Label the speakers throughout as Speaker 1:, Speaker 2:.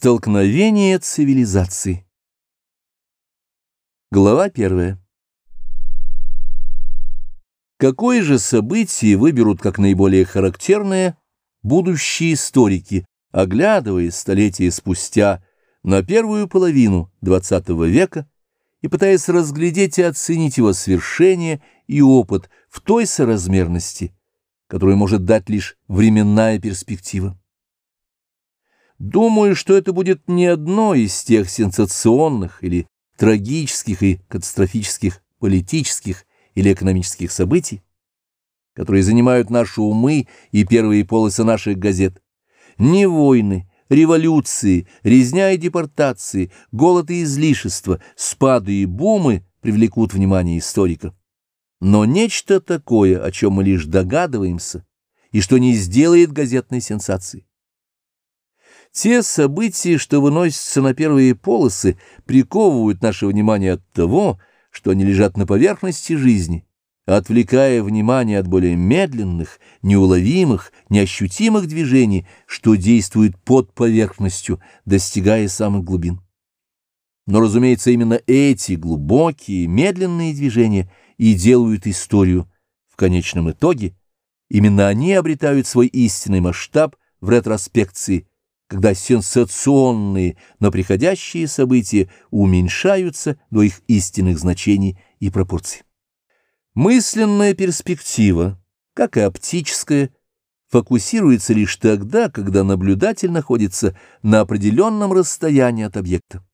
Speaker 1: Столкновение цивилизаций. Глава первая. Какое же событие выберут как наиболее характерное будущие историки, оглядываясь столетия спустя на первую половину XX века и пытаясь разглядеть и оценить его свершение и опыт в той соразмерности, которую может дать лишь временная перспектива? Думаю, что это будет не одно из тех сенсационных или трагических и катастрофических политических или экономических событий, которые занимают наши умы и первые полосы наших газет. Не войны, революции, резня и депортации, голод и излишества, спады и бумы привлекут внимание историка. Но нечто такое, о чем мы лишь догадываемся, и что не сделает газетной сенсации. Те события, что выносятся на первые полосы, приковывают наше внимание от того, что они лежат на поверхности жизни, отвлекая внимание от более медленных, неуловимых, неощутимых движений, что действуют под поверхностью, достигая самых глубин. Но, разумеется, именно эти глубокие, медленные движения и делают историю. В конечном итоге именно они обретают свой истинный масштаб в ретроспекции, когда сенсационные, но приходящие события уменьшаются до их истинных значений и пропорций. Мысленная перспектива, как и оптическая, фокусируется лишь тогда, когда наблюдатель находится на определенном расстоянии от объекта.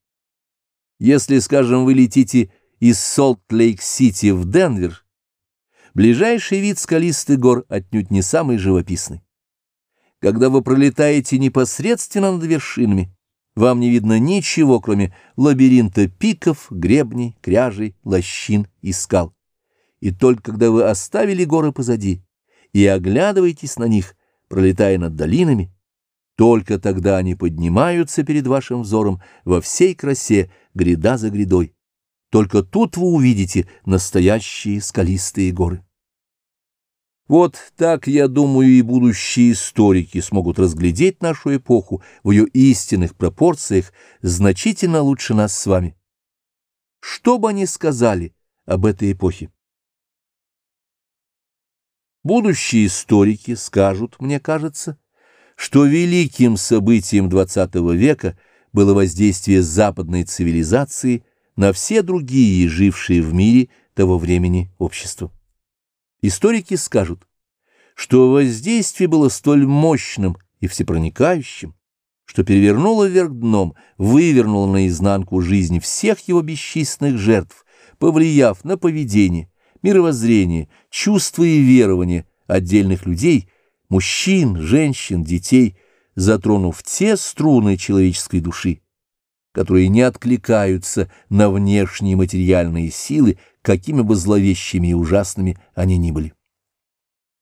Speaker 1: Если, скажем, вы летите из Солт-Лейк-Сити в Денвер, ближайший вид скалистых гор отнюдь не самый живописный. Когда вы пролетаете непосредственно над вершинами, вам не видно ничего, кроме лабиринта пиков, гребней, кряжей, лощин и скал. И только когда вы оставили горы позади и оглядываетесь на них, пролетая над долинами, только тогда они поднимаются перед вашим взором во всей красе, гряда за грядой. Только тут вы увидите настоящие скалистые горы. Вот так, я думаю, и будущие историки смогут разглядеть нашу эпоху в ее истинных пропорциях значительно лучше нас с вами. Что бы они сказали об этой эпохе? Будущие историки скажут, мне кажется, что великим событием XX века было воздействие западной цивилизации на все другие жившие в мире того времени общества. Историки скажут, что воздействие было столь мощным и всепроникающим, что перевернуло вверх дном, вывернуло наизнанку жизнь всех его бесчисленных жертв, повлияв на поведение, мировоззрение, чувства и верования отдельных людей, мужчин, женщин, детей, затронув те струны человеческой души, которые не откликаются на внешние материальные силы, какими бы зловещими и ужасными они ни были.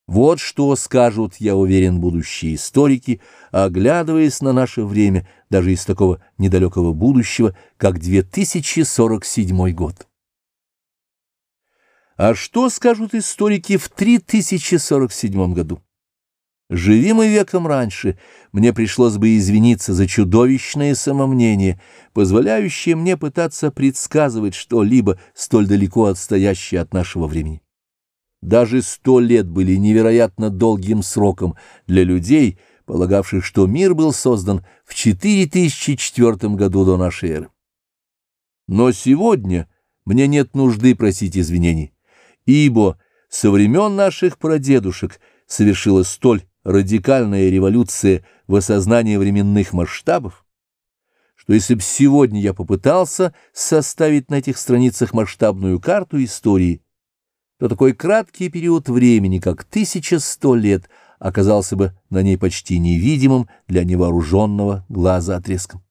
Speaker 1: Вот что скажут, я уверен, будущие историки, оглядываясь на наше время, даже из такого недалекого будущего, как 2047 год. А что скажут историки в 3047 году? Живи мы веком раньше, мне пришлось бы извиниться за чудовищное самомнение, позволяющее мне пытаться предсказывать что-либо столь далеко отстоящее от нашего времени. Даже сто лет были невероятно долгим сроком для людей, полагавших, что мир был создан в 4004 году до нашей эры. Но сегодня мне нет нужды просить извинений, ибо со времен наших прадедушек совершилось столь радикальная революция в осознании временных масштабов, что если бы сегодня я попытался составить на этих страницах масштабную карту истории, то такой краткий период времени, как 1100 лет, оказался бы на ней почти невидимым для невооруженного глаза отрезком.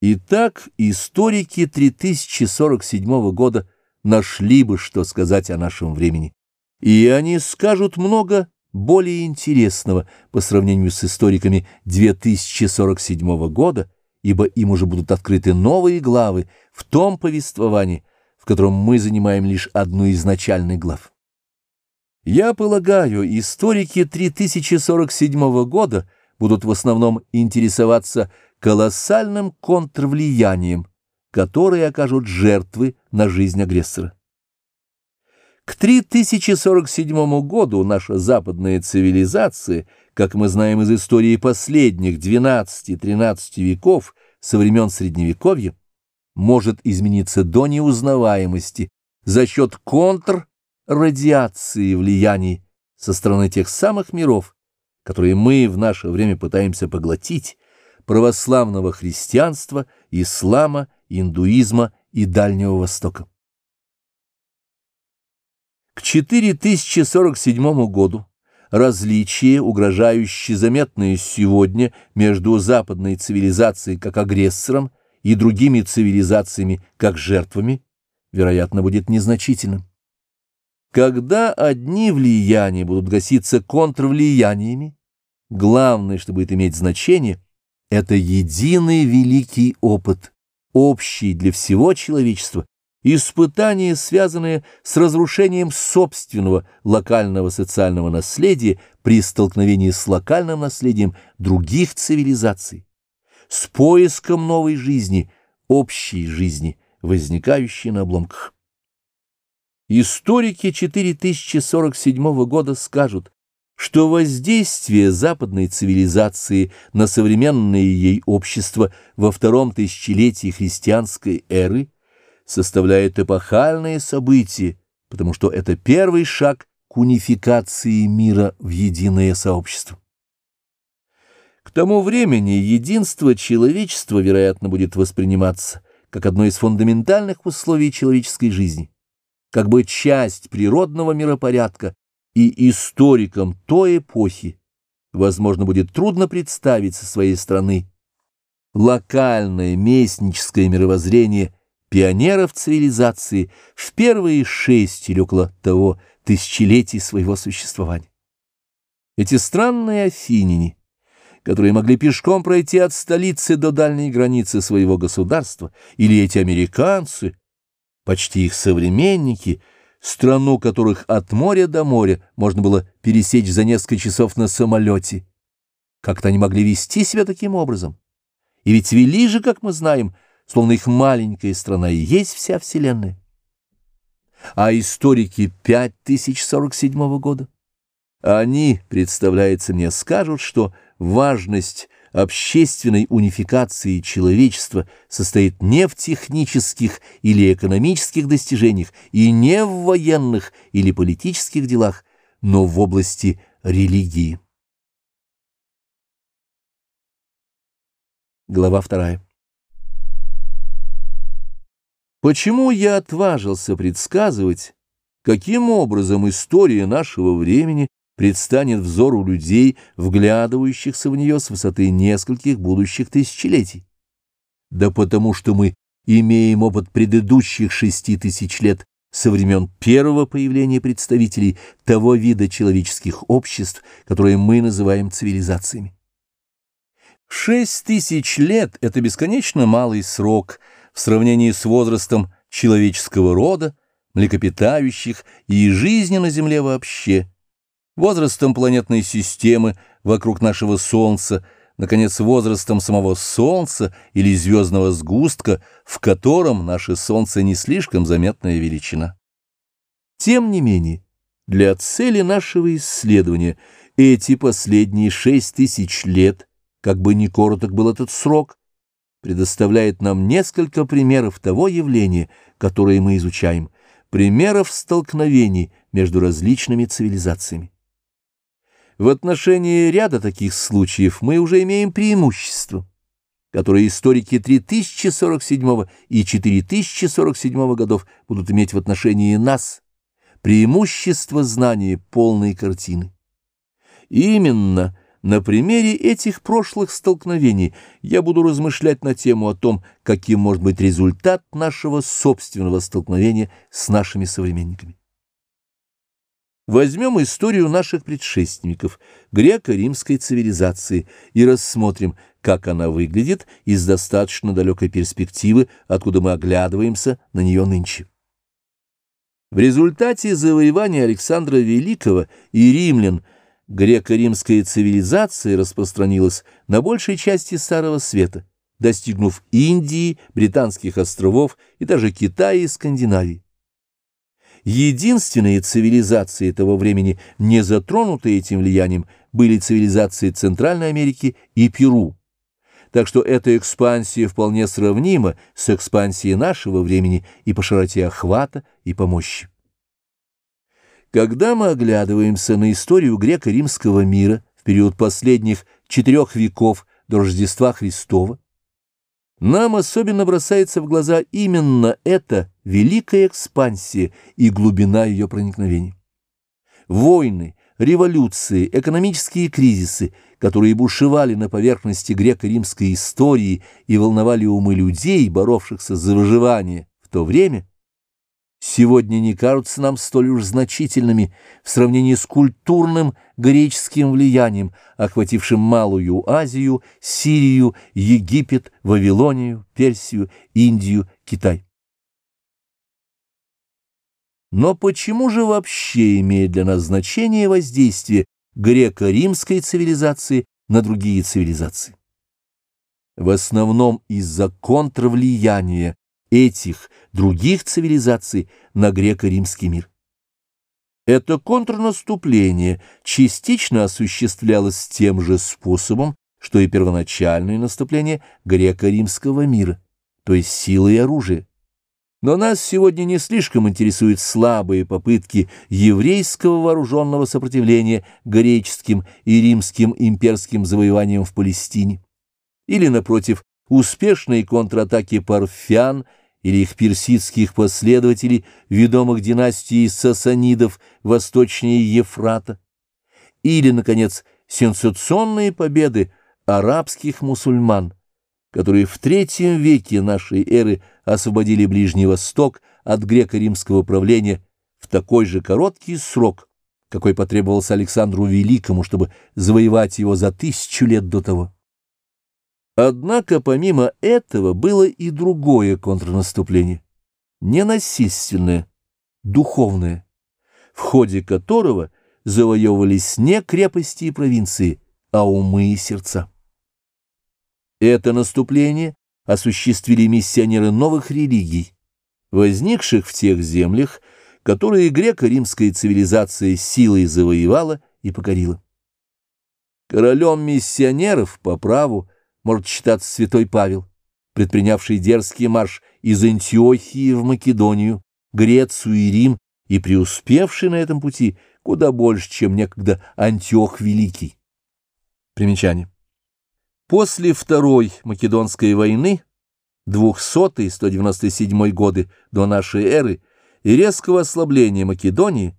Speaker 1: Итак, историки 3047 года нашли бы, что сказать о нашем времени, и они скажут много более интересного по сравнению с историками 2047 года, ибо им уже будут открыты новые главы в том повествовании, в котором мы занимаем лишь одну из начальных глав. Я полагаю, историки 3047 года будут в основном интересоваться колоссальным контрвлиянием, которое окажут жертвы на жизнь агрессора. К 3047 году наша западная цивилизация, как мы знаем из истории последних 12-13 веков со времен Средневековья, может измениться до неузнаваемости за счет контррадиации влияний со стороны тех самых миров, которые мы в наше время пытаемся поглотить, православного христианства, ислама, индуизма и Дальнего Востока. К 4047 году различия, угрожающие заметные сегодня между западной цивилизацией как агрессором и другими цивилизациями как жертвами, вероятно, будет незначительным. Когда одни влияния будут гаситься контрвлияниями, главное, что будет иметь значение, это единый великий опыт, общий для всего человечества, Испытания, связанные с разрушением собственного локального социального наследия при столкновении с локальным наследием других цивилизаций, с поиском новой жизни, общей жизни, возникающей на обломках. Историки 4047 года скажут, что воздействие западной цивилизации на современное ей общество во втором тысячелетии христианской эры – составляет эпохальное событие, потому что это первый шаг к унификации мира в единое сообщество. К тому времени единство человечества, вероятно, будет восприниматься как одно из фундаментальных условий человеческой жизни, как бы часть природного миропорядка, и историкам той эпохи, возможно, будет трудно представить со своей стороны локальное местническое мировоззрение пионеров цивилизации в первые шесть или около того тысячелетий своего существования. Эти странные афиняне, которые могли пешком пройти от столицы до дальней границы своего государства, или эти американцы, почти их современники, страну которых от моря до моря можно было пересечь за несколько часов на самолете, как-то они могли вести себя таким образом. И ведь вели же, как мы знаем, словно их маленькая страна и есть вся Вселенная. А историки 5047 года? Они, представляется мне, скажут, что важность общественной унификации человечества состоит не в технических или экономических достижениях и не в военных или политических делах, но в области религии. Глава вторая. Почему я отважился предсказывать, каким образом история нашего времени предстанет взору людей, вглядывающихся в нее с высоты нескольких будущих тысячелетий? Да потому что мы имеем опыт предыдущих шести тысяч лет со времен первого появления представителей того вида человеческих обществ, которые мы называем цивилизациями. Шесть тысяч лет — это бесконечно малый срок — в сравнении с возрастом человеческого рода, млекопитающих и жизни на Земле вообще, возрастом планетной системы вокруг нашего Солнца, наконец, возрастом самого Солнца или звездного сгустка, в котором наше Солнце не слишком заметная величина. Тем не менее, для цели нашего исследования эти последние шесть тысяч лет, как бы ни короток был этот срок, предоставляет нам несколько примеров того явления, которое мы изучаем, примеров столкновений между различными цивилизациями. В отношении ряда таких случаев мы уже имеем преимущество, которое историки 3047 и 4047 годов будут иметь в отношении нас, преимущество знания полной картины. Именно – на примере этих прошлых столкновений я буду размышлять на тему о том, каким может быть результат нашего собственного столкновения с нашими современниками. Возьмем историю наших предшественников, греко-римской цивилизации, и рассмотрим, как она выглядит из достаточно далекой перспективы, откуда мы оглядываемся на нее нынче. В результате завоевания Александра Великого и римлян – греко-римская цивилизация распространилась на большей части Старого Света, достигнув Индии, Британских островов и даже Китая и Скандинавии. Единственные цивилизации того времени, не затронутые этим влиянием, были цивилизации Центральной Америки и Перу. Так что эта экспансия вполне сравнима с экспансией нашего времени и по широте охвата, и по мощи. Когда мы оглядываемся на историю греко-римского мира в период последних четырех веков до Рождества Христова, нам особенно бросается в глаза именно эта великая экспансия и глубина ее проникновения. Войны, революции, экономические кризисы, которые бушевали на поверхности греко-римской истории и волновали умы людей, боровшихся за выживание в то время, сегодня не кажутся нам столь уж значительными в сравнении с культурным греческим влиянием, охватившим Малую Азию, Сирию, Египет, Вавилонию, Персию, Индию, Китай. Но почему же вообще имеет для нас значение воздействие греко-римской цивилизации на другие цивилизации? В основном из-за контрвлияния этих других цивилизаций на греко-римский мир. Это контрнаступление частично осуществлялось тем же способом, что и первоначальное наступление греко-римского мира, то есть силой и оружия. Но нас сегодня не слишком интересуют слабые попытки еврейского вооруженного сопротивления греческим и римским имперским завоеваниям в Палестине. Или, напротив, успешные контратаки парфян или их персидских последователей, ведомых династией сасанидов восточнее Ефрата. Или, наконец, сенсационные победы арабских мусульман – которые в третьем веке нашей эры освободили Ближний Восток от греко-римского правления в такой же короткий срок, какой потребовался Александру Великому, чтобы завоевать его за тысячу лет до того. Однако помимо этого было и другое контрнаступление, ненасильственное, духовное, в ходе которого завоевывались не крепости и провинции, а умы и сердца. Это наступление осуществили миссионеры новых религий, возникших в тех землях, которые греко-римская цивилизация силой завоевала и покорила. Королем миссионеров по праву может считаться святой Павел, предпринявший дерзкий марш из Антиохии в Македонию, Грецию и Рим и преуспевший на этом пути куда больше, чем некогда Антиох Великий. Примечание. После Второй Македонской войны 200-197 годы до нашей эры и резкого ослабления Македонии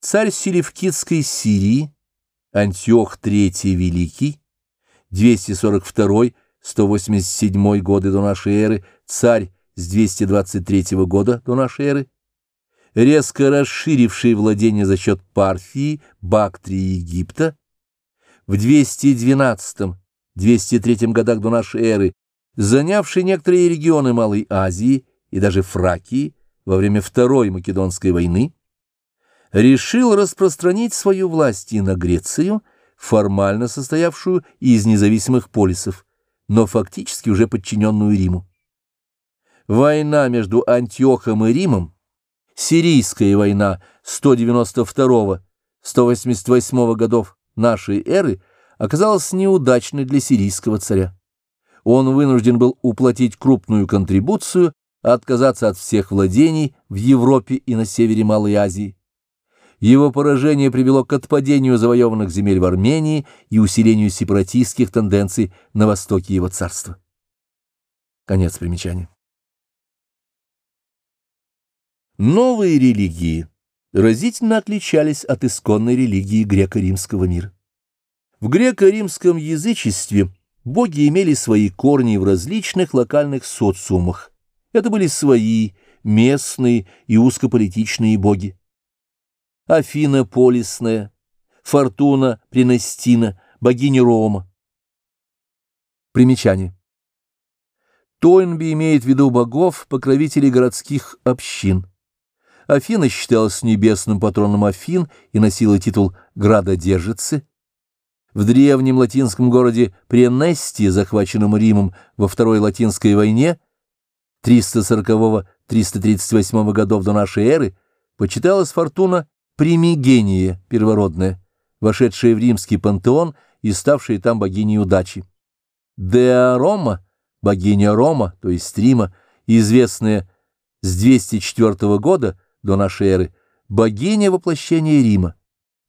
Speaker 1: царь Селевкидской Сирии Антиох III Великий 242-187 годы до нашей эры царь с 223 года до нашей эры резко расширивший владение за счет Парфии, Бактрии и Египта в 212 203 годах до нашей эры, занявший некоторые регионы Малой Азии и даже Фракии во время Второй Македонской войны, решил распространить свою власть и на Грецию, формально состоявшую из независимых полисов, но фактически уже подчиненную Риму. Война между Антиохом и Римом, Сирийская война 192-188 годов нашей эры – оказалась неудачной для сирийского царя. Он вынужден был уплатить крупную контрибуцию, отказаться от всех владений в Европе и на севере Малой Азии. Его поражение привело к отпадению завоеванных земель в Армении и усилению сепаратистских тенденций на востоке его царства. Конец примечания. Новые религии разительно отличались от исконной религии греко-римского мира. В греко-римском язычестве боги имели свои корни в различных локальных социумах. Это были свои, местные и узкополитичные боги. Афина Полисная, Фортуна Принестина, богиня Рома. Примечание. Тойнби имеет в виду богов, покровителей городских общин. Афина считалась небесным патроном Афин и носила титул градодержицы. В древнем латинском городе Пренести, захваченном Римом во Второй Латинской войне 340-338 годов до нашей эры, почиталась фортуна Примигения первородная, вошедшая в римский пантеон и ставшая там богиней удачи. Деа Рома, богиня Рома, то есть Рима, известная с 204 года до нашей эры, богиня воплощения Рима.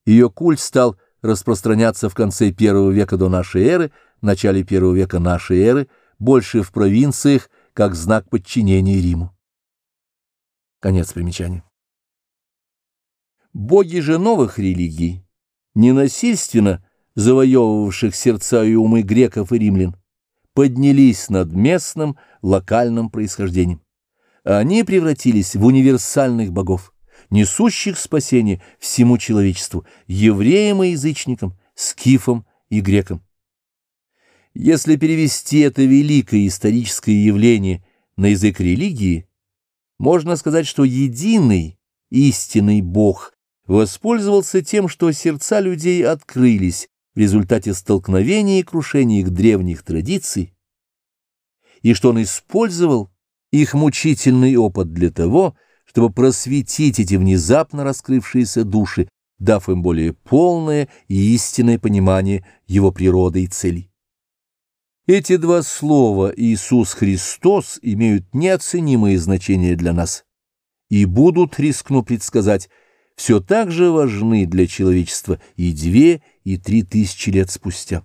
Speaker 1: Ее культ стал распространяться в конце первого века до нашей эры, начале первого века нашей эры, больше в провинциях, как знак подчинения Риму. Конец примечания. Боги же новых религий, ненасильственно завоевывавших сердца и умы греков и римлян, поднялись над местным локальным происхождением. Они превратились в универсальных богов, несущих спасение всему человечеству, евреям и язычникам, скифам и грекам. Если перевести это великое историческое явление на язык религии, можно сказать, что единый, истинный Бог воспользовался тем, что сердца людей открылись в результате столкновения и крушения их древних традиций, и что он использовал их мучительный опыт для того, чтобы просветить эти внезапно раскрывшиеся души, дав им более полное и истинное понимание его природы и целей. Эти два слова «Иисус Христос» имеют неоценимое значение для нас и будут, рискну предсказать, все так же важны для человечества и две, и три тысячи лет спустя.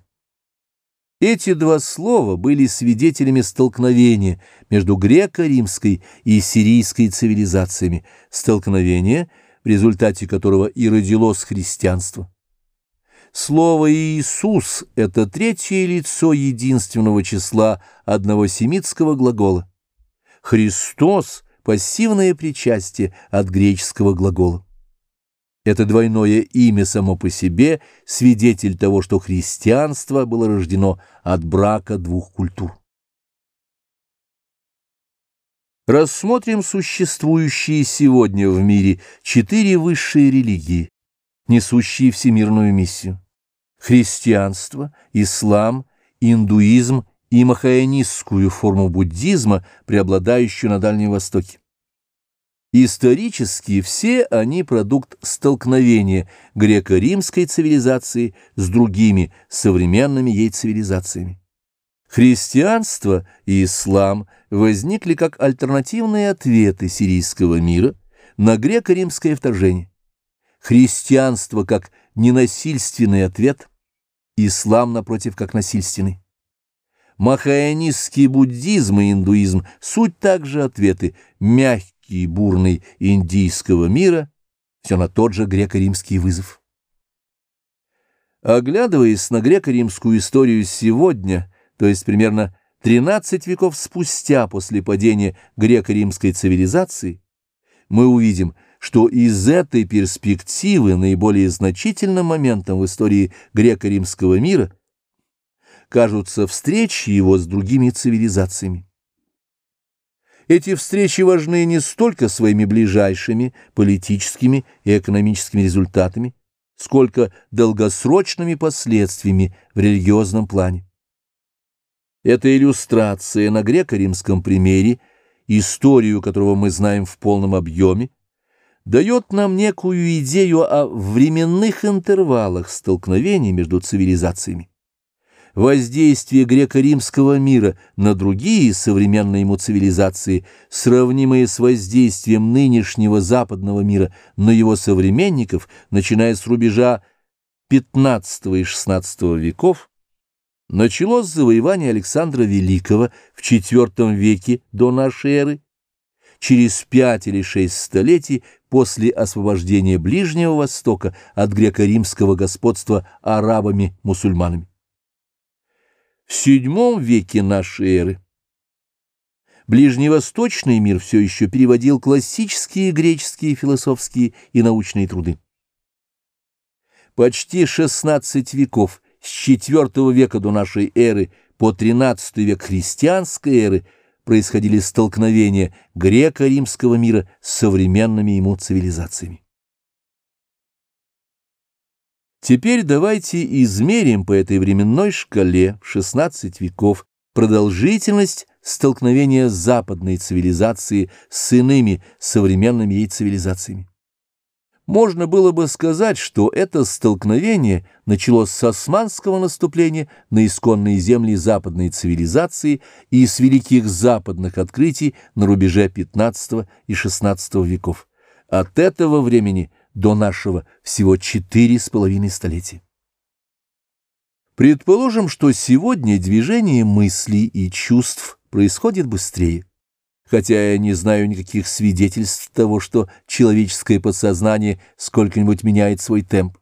Speaker 1: Эти два слова были свидетелями столкновения между греко-римской и сирийской цивилизациями, столкновения, в результате которого и родилось христианство. Слово «Иисус» — это третье лицо единственного числа одного семитского глагола. «Христос» — пассивное причастие от греческого глагола. Это двойное имя само по себе – свидетель того, что христианство было рождено от брака двух культур. Рассмотрим существующие сегодня в мире четыре высшие религии, несущие всемирную миссию. Христианство, ислам, индуизм и махаянистскую форму буддизма, преобладающую на Дальнем Востоке. Исторически все они продукт столкновения греко-римской цивилизации с другими современными ей цивилизациями. Христианство и ислам возникли как альтернативные ответы сирийского мира на греко-римское вторжение. Христианство как ненасильственный ответ, ислам, напротив, как насильственный. Махаянистский буддизм и индуизм – суть также ответы, мягкие, и бурный индийского мира, все на тот же греко-римский вызов. Оглядываясь на греко-римскую историю сегодня, то есть примерно 13 веков спустя после падения греко-римской цивилизации, мы увидим, что из этой перспективы наиболее значительным моментом в истории греко-римского мира кажутся встречи его с другими цивилизациями. Эти встречи важны не столько своими ближайшими политическими и экономическими результатами, сколько долгосрочными последствиями в религиозном плане. Эта иллюстрация на греко-римском примере, историю которого мы знаем в полном объеме, дает нам некую идею о временных интервалах столкновений между цивилизациями воздействие греко-римского мира на другие современные ему цивилизации, сравнимые с воздействием нынешнего западного мира на его современников, начиная с рубежа XV и XVI веков, началось завоевание Александра Великого в IV веке до нашей эры, через пять или шесть столетий после освобождения Ближнего Востока от греко-римского господства арабами-мусульманами в VII веке нашей эры. Ближневосточный мир все еще переводил классические греческие философские и научные труды. Почти 16 веков с IV века до нашей эры по XIII век христианской эры происходили столкновения греко-римского мира с современными ему цивилизациями. Теперь давайте измерим по этой временной шкале в 16 веков продолжительность столкновения западной цивилизации с иными современными ей цивилизациями. Можно было бы сказать, что это столкновение началось с османского наступления на исконные земли западной цивилизации и с великих западных открытий на рубеже XV и XVI веков. От этого времени до нашего всего четыре с половиной столетия. Предположим, что сегодня движение мыслей и чувств происходит быстрее хотя я не знаю никаких свидетельств того, что человеческое подсознание сколько-нибудь меняет свой темп.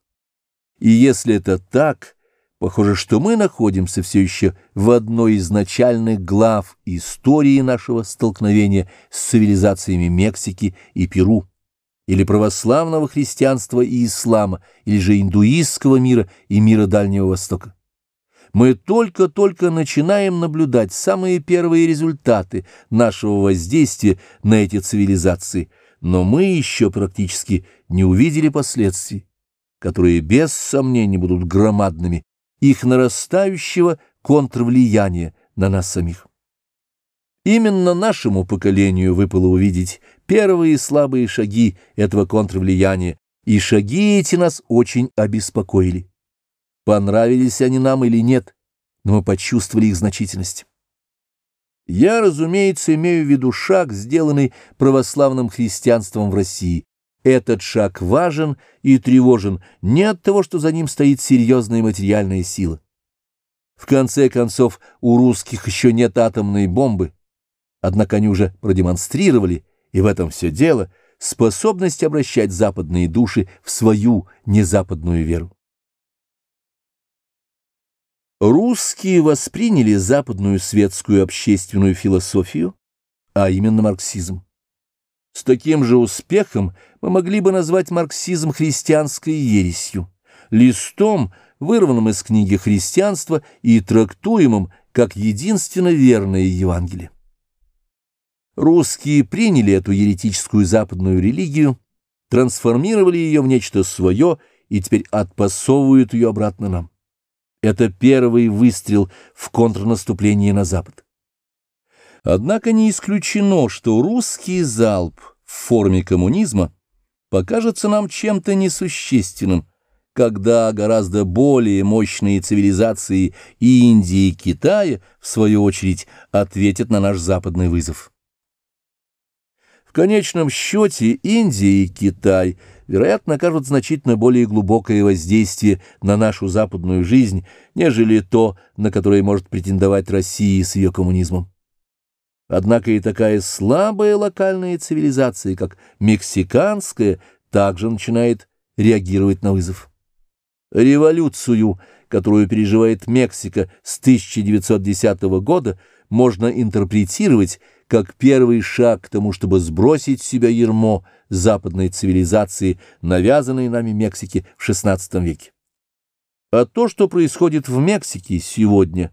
Speaker 1: И если это так, похоже, что мы находимся все еще в одной из начальных глав истории нашего столкновения с цивилизациями Мексики и Перу, или православного христианства и ислама, или же индуистского мира и мира Дальнего Востока. Мы только-только начинаем наблюдать самые первые результаты нашего воздействия на эти цивилизации, но мы еще практически не увидели последствий, которые без сомнения будут громадными, их нарастающего контрвлияния на нас самих. Именно нашему поколению выпало увидеть первые слабые шаги этого контрвлияния, и шаги эти нас очень обеспокоили. Понравились они нам или нет, но мы почувствовали их значительность. Я, разумеется, имею в виду шаг, сделанный православным христианством в России. Этот шаг важен и тревожен не от того, что за ним стоит серьезная материальная сила. В конце концов, у русских еще нет атомной бомбы, однако они уже продемонстрировали, и в этом все дело, способность обращать западные души в свою незападную веру. Русские восприняли западную светскую общественную философию, а именно марксизм. С таким же успехом мы могли бы назвать марксизм христианской ересью, листом, вырванным из книги христианства и трактуемым как единственно верное Евангелие. Русские приняли эту еретическую западную религию, трансформировали ее в нечто свое и теперь отпасовывают ее обратно нам. Это первый выстрел в контрнаступление на Запад. Однако не исключено, что русский залп в форме коммунизма покажется нам чем-то несущественным, когда гораздо более мощные цивилизации Индии и Китая, в свою очередь, ответят на наш западный вызов. Конечном счете Индия и Китай – вероятно, окажут значительно более глубокое воздействие на нашу западную жизнь, нежели то, на которое может претендовать Россия с ее коммунизмом. Однако и такая слабая локальная цивилизация, как мексиканская, также начинает реагировать на вызов. Революцию, которую переживает Мексика с 1910 года, можно интерпретировать как первый шаг к тому, чтобы сбросить с себя ермо западной цивилизации, навязанной нами Мексике в XVI веке. А то, что происходит в Мексике сегодня,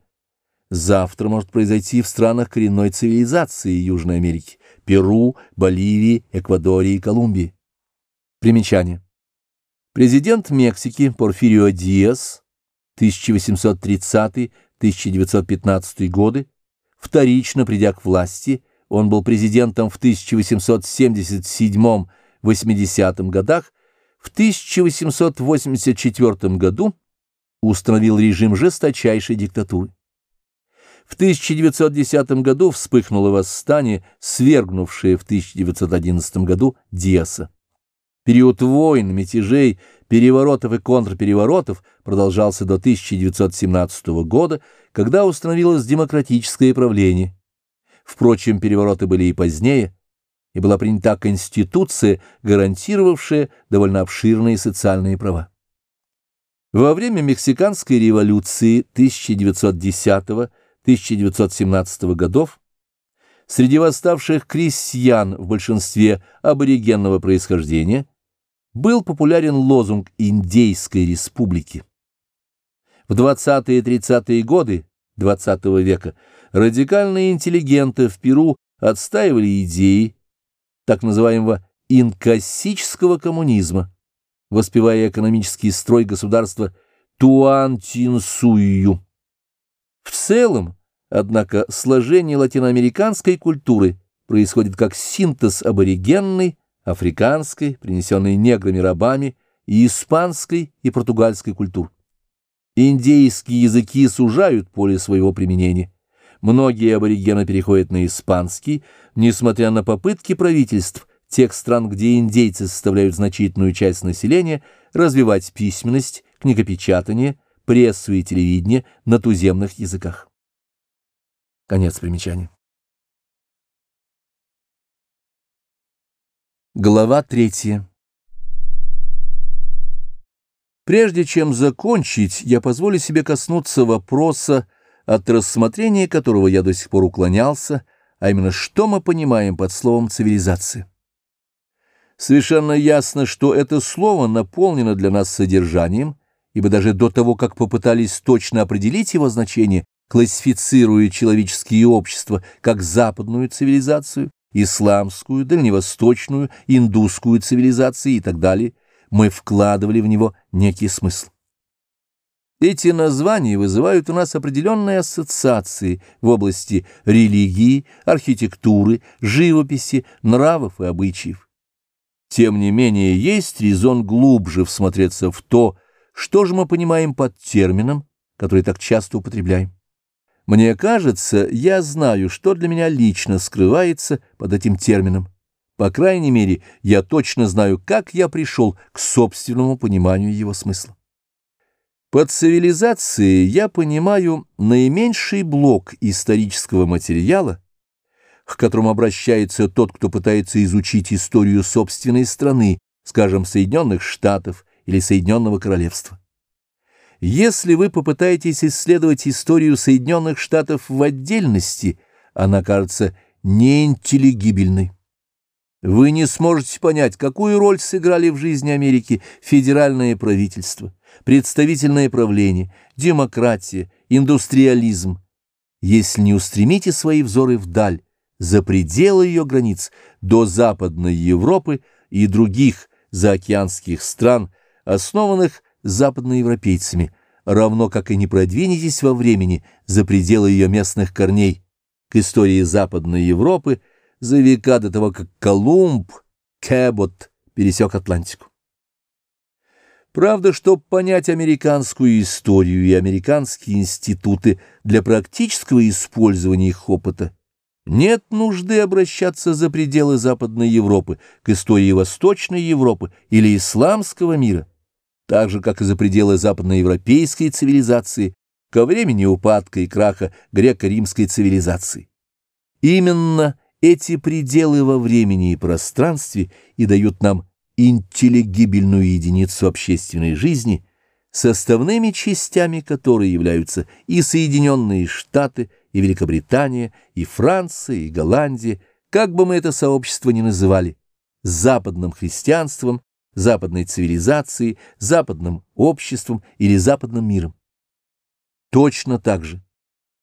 Speaker 1: завтра может произойти в странах коренной цивилизации Южной Америки, Перу, Боливии, Эквадоре и Колумбии. Примечание. Президент Мексики Порфирио Диас 1830-1915 годы Вторично придя к власти, он был президентом в 1877-80 годах, в 1884 году установил режим жесточайшей диктатуры. В 1910 году вспыхнуло восстание, свергнувшее в 1911 году Диаса. Период войн, мятежей, переворотов и контрпереворотов продолжался до 1917 года, когда установилось демократическое правление. Впрочем, перевороты были и позднее, и была принята конституция, гарантировавшая довольно обширные социальные права. Во время Мексиканской революции 1910-1917 годов среди восставших крестьян в большинстве аборигенного происхождения был популярен лозунг Индейской республики. В 20-е и 30-е годы XX века радикальные интеллигенты в Перу отстаивали идеи так называемого инкассического коммунизма, воспевая экономический строй государства Туантинсую. В целом, однако, сложение латиноамериканской культуры происходит как синтез аборигенной, африканской, принесенной неграми-рабами, и испанской и португальской культур. Индейские языки сужают поле своего применения. Многие аборигены переходят на испанский, несмотря на попытки правительств тех стран, где индейцы составляют значительную часть населения, развивать письменность, книгопечатание, прессу и телевидение на туземных языках. Конец примечания. Глава третья. Прежде чем закончить, я позволю себе коснуться вопроса, от рассмотрения которого я до сих пор уклонялся, а именно что мы понимаем под словом «цивилизация». Совершенно ясно, что это слово наполнено для нас содержанием, ибо даже до того, как попытались точно определить его значение, классифицируя человеческие общества как западную цивилизацию, исламскую, дальневосточную, индусскую цивилизации и так далее, мы вкладывали в него некий смысл. Эти названия вызывают у нас определенные ассоциации в области религии, архитектуры, живописи, нравов и обычаев. Тем не менее, есть резон глубже всмотреться в то, что же мы понимаем под термином, который так часто употребляем. Мне кажется, я знаю, что для меня лично скрывается под этим термином. По крайней мере, я точно знаю, как я пришел к собственному пониманию его смысла. Под цивилизацией я понимаю наименьший блок исторического материала, к которому обращается тот, кто пытается изучить историю собственной страны, скажем, Соединенных Штатов или Соединенного Королевства. Если вы попытаетесь исследовать историю Соединенных Штатов в отдельности, она кажется неинтеллигибельной. Вы не сможете понять, какую роль сыграли в жизни Америки федеральное правительство, представительное правление, демократия, индустриализм, если не устремите свои взоры вдаль, за пределы ее границ до Западной Европы и других заокеанских стран, основанных западноевропейцами, равно как и не продвинетесь во времени за пределы ее местных корней к истории Западной Европы за века до того, как Колумб, Кэбот пересек Атлантику. Правда, чтобы понять американскую историю и американские институты для практического использования их опыта, нет нужды обращаться за пределы Западной Европы, к истории Восточной Европы или исламского мира, так же, как и за пределы западноевропейской цивилизации, ко времени упадка и краха греко-римской цивилизации. Именно эти пределы во времени и пространстве и дают нам интеллигибельную единицу общественной жизни, составными частями которой являются и Соединенные Штаты, и Великобритания, и Франция, и Голландия, как бы мы это сообщество ни называли, западным христианством, западной цивилизацией, западным обществом или западным миром. Точно так же,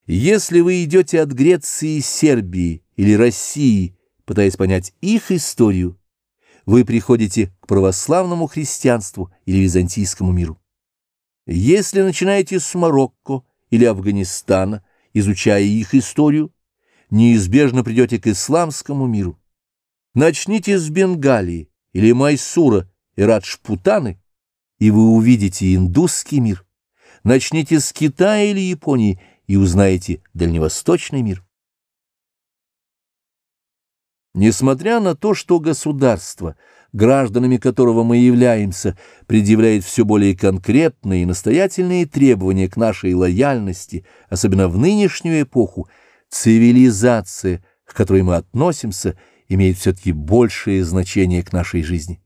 Speaker 1: если вы идете от Греции Сербии или России, пытаясь понять их историю, вы приходите к православному христианству или византийскому миру. Если начинаете с Марокко или Афганистана, изучая их историю, неизбежно придете к исламскому миру. Начните с Бенгалии или Майсура и Раджпутаны, и вы увидите индусский мир. Начните с Китая или Японии и узнаете дальневосточный мир. Несмотря на то, что государство, гражданами которого мы являемся, предъявляет все более конкретные и настоятельные требования к нашей лояльности, особенно в нынешнюю эпоху, цивилизация, к которой мы относимся, имеет все-таки большее значение к нашей жизни.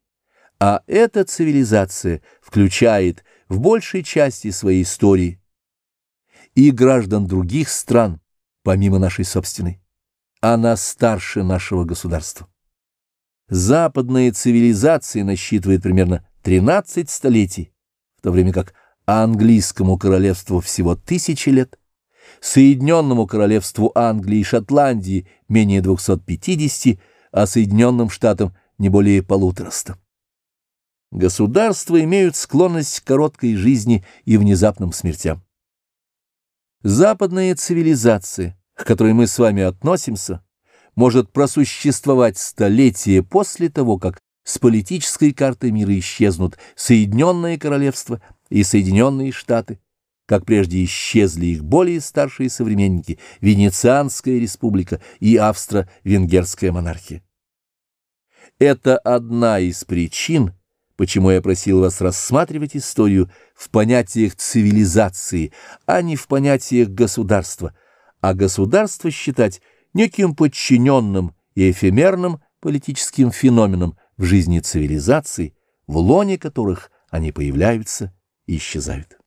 Speaker 1: А эта цивилизация включает в большей части своей истории и граждан других стран, помимо нашей собственной она старше нашего государства. Западная цивилизация насчитывает примерно 13 столетий, в то время как английскому королевству всего тысячи лет, Соединенному Королевству Англии и Шотландии менее 250, а Соединенным Штатам не более полутораста. Государства имеют склонность к короткой жизни и внезапным смертям. Западная цивилизация, к которой мы с вами относимся, может просуществовать столетия после того, как с политической карты мира исчезнут Соединенное Королевство и Соединенные Штаты, как прежде исчезли их более старшие современники Венецианская республика и Австро-Венгерская монархия. Это одна из причин, почему я просил вас рассматривать историю в понятиях цивилизации, а не в понятиях государства, а государство считать неким подчиненным и эфемерным политическим феноменом в жизни цивилизаций, в лоне которых они появляются и исчезают.